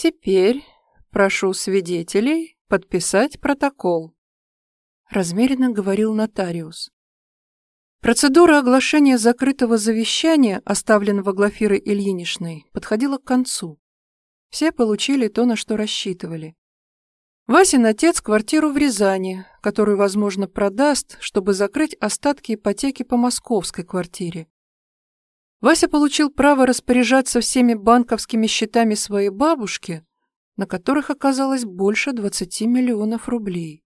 Теперь прошу свидетелей подписать протокол. Размеренно говорил нотариус. Процедура оглашения закрытого завещания, оставленного Глафирой Ильиничной, подходила к концу. Все получили то, на что рассчитывали. Васин отец квартиру в Рязани, которую, возможно, продаст, чтобы закрыть остатки ипотеки по московской квартире. Вася получил право распоряжаться всеми банковскими счетами своей бабушки, на которых оказалось больше 20 миллионов рублей.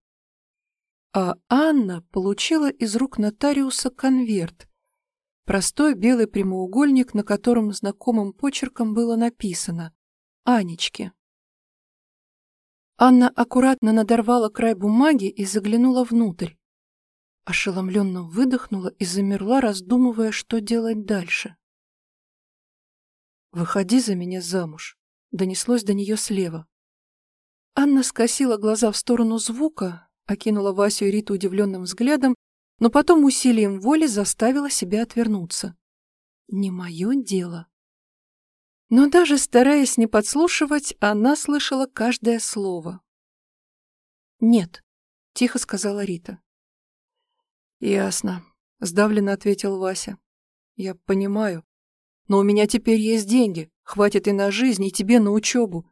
А Анна получила из рук нотариуса конверт, простой белый прямоугольник, на котором знакомым почерком было написано «Анечке». Анна аккуратно надорвала край бумаги и заглянула внутрь. Ошеломленно выдохнула и замерла, раздумывая, что делать дальше. «Выходи за меня замуж», — донеслось до нее слева. Анна скосила глаза в сторону звука, окинула Васю и Риту удивленным взглядом, но потом усилием воли заставила себя отвернуться. «Не мое дело». Но даже стараясь не подслушивать, она слышала каждое слово. «Нет», — тихо сказала Рита. «Ясно», — сдавленно ответил Вася. «Я понимаю. Но у меня теперь есть деньги, хватит и на жизнь, и тебе на учебу.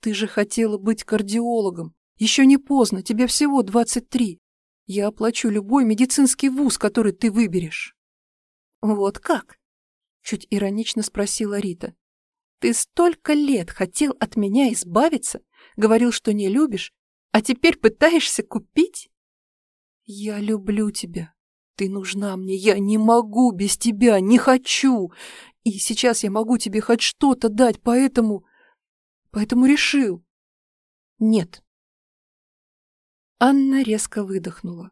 Ты же хотела быть кардиологом. Еще не поздно, тебе всего 23. Я оплачу любой медицинский вуз, который ты выберешь. Вот как? Чуть иронично спросила Рита. Ты столько лет хотел от меня избавиться, говорил, что не любишь, а теперь пытаешься купить? Я люблю тебя. Ты нужна мне, я не могу без тебя, не хочу. И сейчас я могу тебе хоть что-то дать, поэтому... Поэтому решил. Нет. Анна резко выдохнула.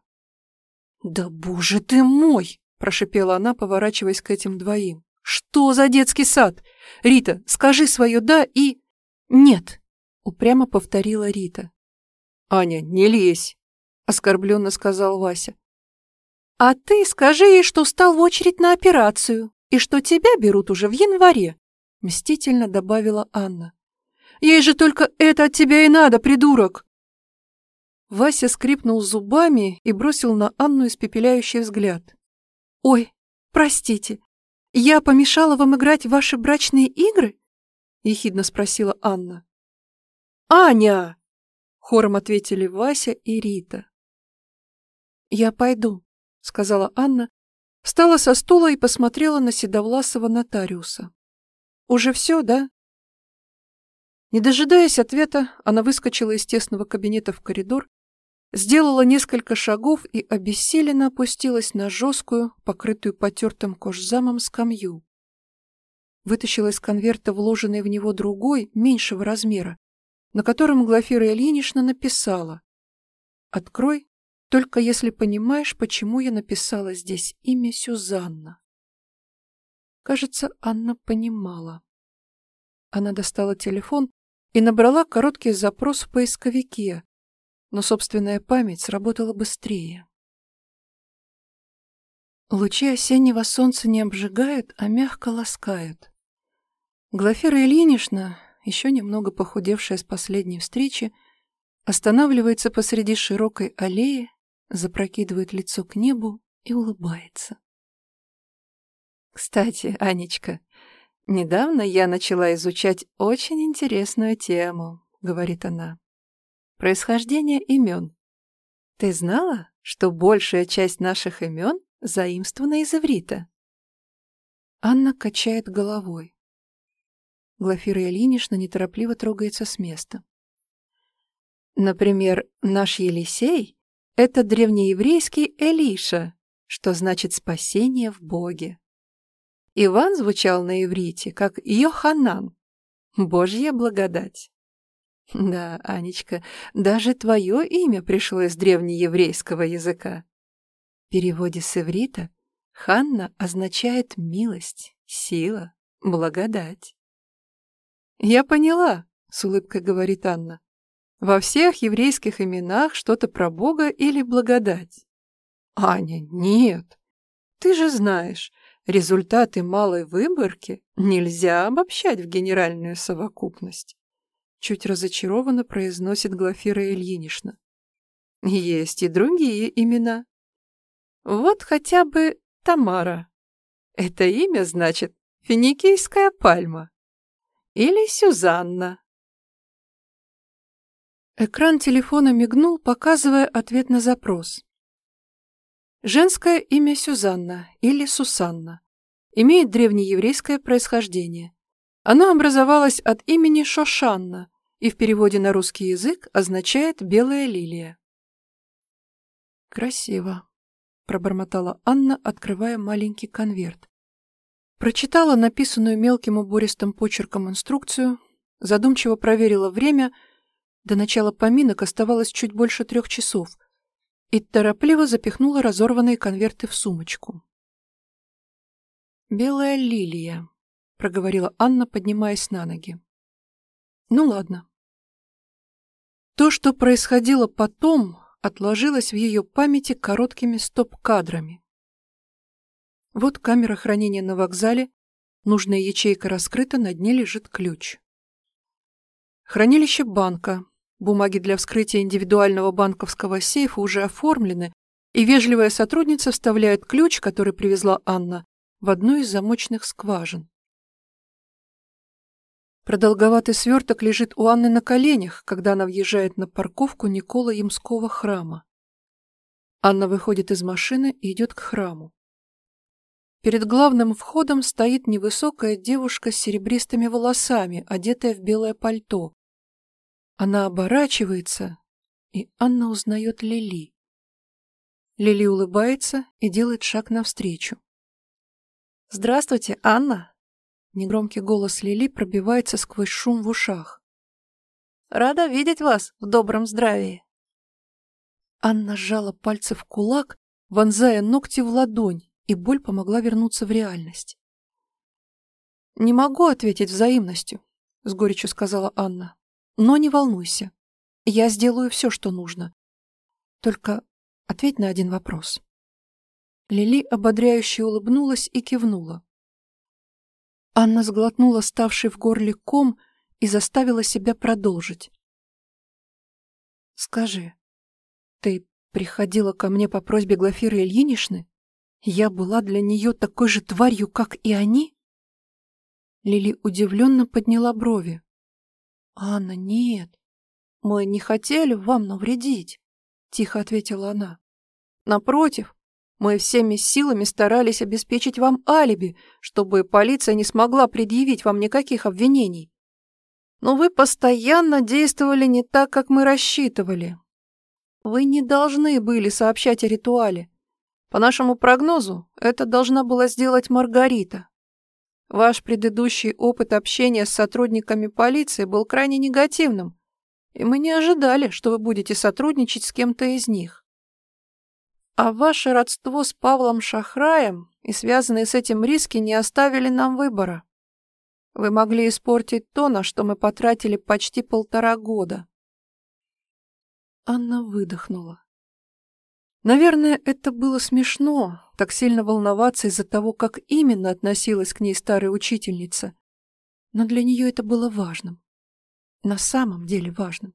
«Да боже ты мой!» – прошипела она, поворачиваясь к этим двоим. «Что за детский сад? Рита, скажи свое «да» и...» «Нет», — упрямо повторила Рита. «Аня, не лезь», — оскорбленно сказал Вася. «А ты скажи ей, что стал в очередь на операцию и что тебя берут уже в январе», — мстительно добавила Анна. «Ей же только это от тебя и надо, придурок!» Вася скрипнул зубами и бросил на Анну испепеляющий взгляд. «Ой, простите, я помешала вам играть в ваши брачные игры?» — ехидно спросила Анна. «Аня!» — хором ответили Вася и Рита. «Я пойду», — сказала Анна, встала со стула и посмотрела на седовласого нотариуса. «Уже все, да?» Не дожидаясь ответа, она выскочила из тесного кабинета в коридор сделала несколько шагов и обессиленно опустилась на жесткую, покрытую потертым кожзамом скамью. Вытащила из конверта вложенный в него другой, меньшего размера, на котором Глафира Ильинична написала «Открой, только если понимаешь, почему я написала здесь имя Сюзанна». Кажется, Анна понимала. Она достала телефон и набрала короткий запрос в поисковике, но собственная память сработала быстрее. Лучи осеннего солнца не обжигают, а мягко ласкают. Глафира Ильинична, еще немного похудевшая с последней встречи, останавливается посреди широкой аллеи, запрокидывает лицо к небу и улыбается. «Кстати, Анечка, недавно я начала изучать очень интересную тему», — говорит она. Происхождение имен. Ты знала, что большая часть наших имен заимствована из иврита? Анна качает головой. Глафира Ильинична неторопливо трогается с места. Например, наш Елисей — это древнееврейский Элиша, что значит «спасение в Боге». Иван звучал на иврите как Йоханан, Божья благодать. Да, Анечка, даже твое имя пришло из древнееврейского языка. В переводе с иврита Ханна означает милость, сила, благодать. Я поняла, с улыбкой говорит Анна. Во всех еврейских именах что-то про Бога или благодать. Аня, нет. Ты же знаешь, результаты малой выборки нельзя обобщать в генеральную совокупность. чуть разочарованно произносит Глафира Ильинична. Есть и другие имена. Вот хотя бы Тамара. Это имя значит финикийская пальма. Или Сюзанна. Экран телефона мигнул, показывая ответ на запрос. Женское имя Сюзанна или Сусанна. Имеет древнееврейское происхождение. Оно образовалось от имени Шошанна и в переводе на русский язык означает «белая лилия». «Красиво», — пробормотала Анна, открывая маленький конверт. Прочитала написанную мелким убористым почерком инструкцию, задумчиво проверила время, до начала поминок оставалось чуть больше трех часов, и торопливо запихнула разорванные конверты в сумочку. «Белая лилия», — проговорила Анна, поднимаясь на ноги. «Ну ладно». То, что происходило потом, отложилось в ее памяти короткими стоп-кадрами. Вот камера хранения на вокзале, нужная ячейка раскрыта, на дне лежит ключ. Хранилище банка, бумаги для вскрытия индивидуального банковского сейфа уже оформлены, и вежливая сотрудница вставляет ключ, который привезла Анна, в одну из замочных скважин. Продолговатый сверток лежит у Анны на коленях, когда она въезжает на парковку Никола Ямского храма. Анна выходит из машины и идет к храму. Перед главным входом стоит невысокая девушка с серебристыми волосами, одетая в белое пальто. Она оборачивается, и Анна узнает Лили. Лили улыбается и делает шаг навстречу. «Здравствуйте, Анна!» Негромкий голос Лили пробивается сквозь шум в ушах. «Рада видеть вас в добром здравии!» Анна сжала пальцы в кулак, вонзая ногти в ладонь, и боль помогла вернуться в реальность. «Не могу ответить взаимностью», — с горечью сказала Анна. «Но не волнуйся. Я сделаю все, что нужно. Только ответь на один вопрос». Лили ободряюще улыбнулась и кивнула. Анна сглотнула ставший в горле ком и заставила себя продолжить. «Скажи, ты приходила ко мне по просьбе Глафиры Ильиничны?» Я была для нее такой же тварью, как и они? Лили удивленно подняла брови. «Анна, нет. Мы не хотели вам навредить», — тихо ответила она. «Напротив, мы всеми силами старались обеспечить вам алиби, чтобы полиция не смогла предъявить вам никаких обвинений. Но вы постоянно действовали не так, как мы рассчитывали. Вы не должны были сообщать о ритуале. По нашему прогнозу, это должна была сделать Маргарита. Ваш предыдущий опыт общения с сотрудниками полиции был крайне негативным, и мы не ожидали, что вы будете сотрудничать с кем-то из них. А ваше родство с Павлом Шахраем и связанные с этим риски не оставили нам выбора. Вы могли испортить то, на что мы потратили почти полтора года. Анна выдохнула. Наверное, это было смешно, так сильно волноваться из-за того, как именно относилась к ней старая учительница. Но для нее это было важным. На самом деле важным.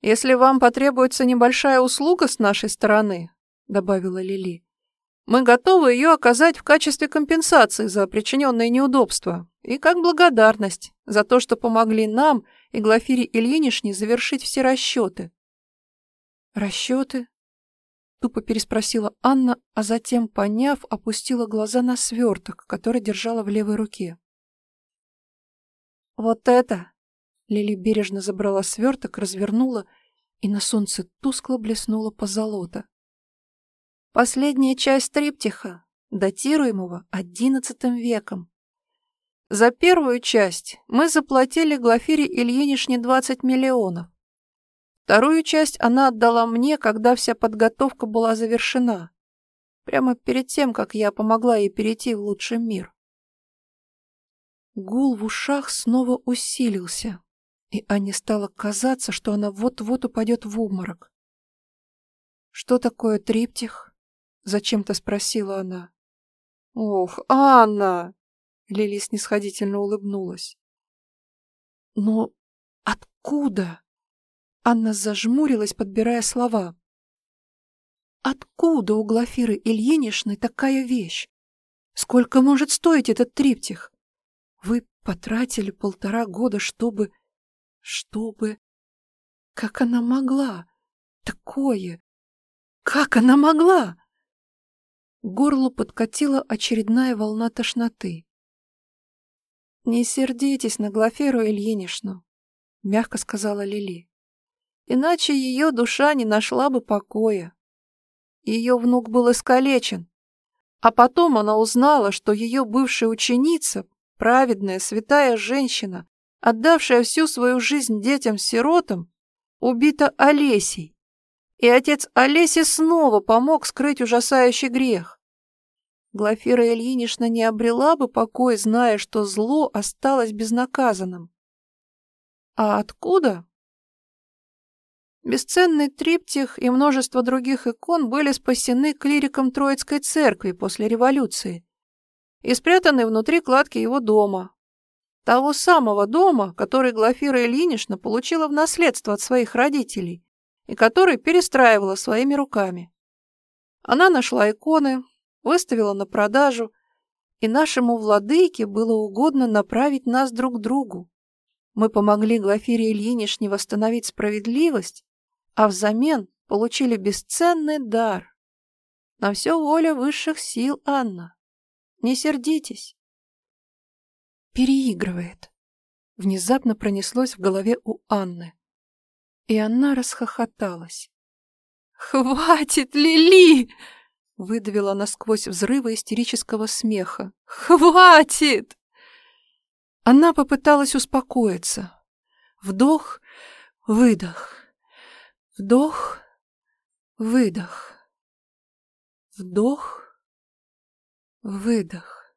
«Если вам потребуется небольшая услуга с нашей стороны», — добавила Лили, «мы готовы ее оказать в качестве компенсации за причиненные неудобства и как благодарность за то, что помогли нам и Глафире Ильинишне завершить все расчеты». «Расчеты?» — тупо переспросила Анна, а затем, поняв, опустила глаза на сверток, который держала в левой руке. «Вот это!» Лили бережно забрала сверток, развернула, и на солнце тускло блеснула позолота. «Последняя часть триптиха, датируемого одиннадцатым веком. За первую часть мы заплатили Глафире Ильинишне 20 миллионов. Вторую часть она отдала мне, когда вся подготовка была завершена. Прямо перед тем, как я помогла ей перейти в лучший мир. Гул в ушах снова усилился, и Ане стало казаться, что она вот-вот упадет в обморок. «Что такое триптих?» — зачем-то спросила она. «Ох, Анна!» — Лили снисходительно улыбнулась. Но откуда? Анна зажмурилась, подбирая слова. Откуда у Глафиры Ильиничны такая вещь? Сколько может стоить этот триптих? Вы потратили полтора года, чтобы... Чтобы... Как она могла? Такое... Как она могла? горлу подкатила очередная волна тошноты. «Не сердитесь на Глаферу Ильиничну», — мягко сказала Лили. «Иначе ее душа не нашла бы покоя. Ее внук был искалечен, а потом она узнала, что ее бывшая ученица, праведная, святая женщина, отдавшая всю свою жизнь детям-сиротам, убита Олесей. И отец Олеси снова помог скрыть ужасающий грех. Глафира Ильинична не обрела бы покой, зная, что зло осталось безнаказанным. А откуда? Бесценный триптих и множество других икон были спасены клириком Троицкой церкви после революции и спрятаны внутри кладки его дома. Того самого дома, который Глафира Ильинична получила в наследство от своих родителей и который перестраивала своими руками. Она нашла иконы, выставила на продажу, и нашему владыке было угодно направить нас друг к другу. Мы помогли Глафире Ильиничне восстановить справедливость а взамен получили бесценный дар. На все воля высших сил, Анна. Не сердитесь. Переигрывает. Внезапно пронеслось в голове у Анны. И она расхохоталась. «Хватит, Лили!» Выдавила насквозь взрыва истерического смеха. «Хватит!» Она попыталась успокоиться. Вдох, выдох. Вдох, выдох. Вдох, выдох.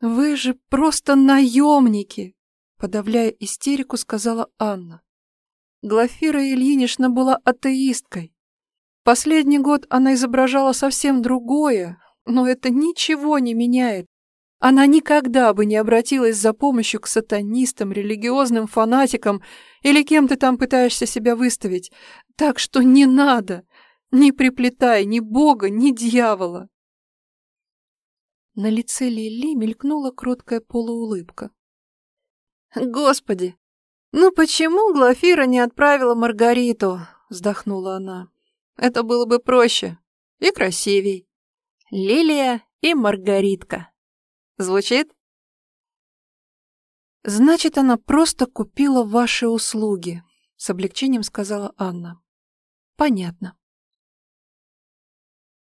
«Вы же просто наемники!» Подавляя истерику, сказала Анна. Глафира Ильинична была атеисткой. Последний год она изображала совсем другое, но это ничего не меняет. Она никогда бы не обратилась за помощью к сатанистам, религиозным фанатикам или кем ты там пытаешься себя выставить. Так что не надо. Не приплетай ни бога, ни дьявола. На лице Лили мелькнула кроткая полуулыбка. «Господи, ну почему Глафира не отправила Маргариту?» — вздохнула она. «Это было бы проще и красивей. Лилия и Маргаритка». Звучит? Значит, она просто купила ваши услуги, с облегчением сказала Анна. Понятно.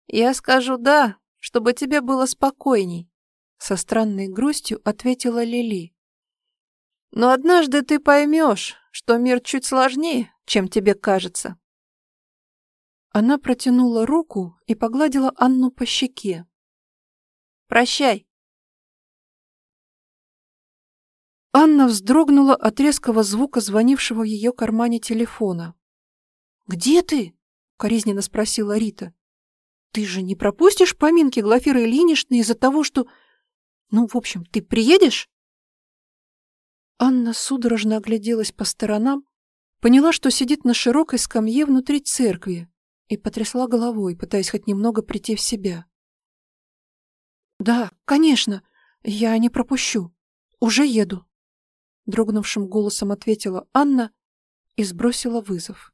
Я скажу «да», чтобы тебе было спокойней, со странной грустью ответила Лили. Но однажды ты поймешь, что мир чуть сложнее, чем тебе кажется. Она протянула руку и погладила Анну по щеке. «Прощай. Анна вздрогнула от резкого звука звонившего в ее кармане телефона. «Где ты?» — коризненно спросила Рита. «Ты же не пропустишь поминки Глафиры Ильиничны из-за того, что... Ну, в общем, ты приедешь?» Анна судорожно огляделась по сторонам, поняла, что сидит на широкой скамье внутри церкви и потрясла головой, пытаясь хоть немного прийти в себя. «Да, конечно, я не пропущу. Уже еду» дрогнувшим голосом ответила Анна и сбросила вызов.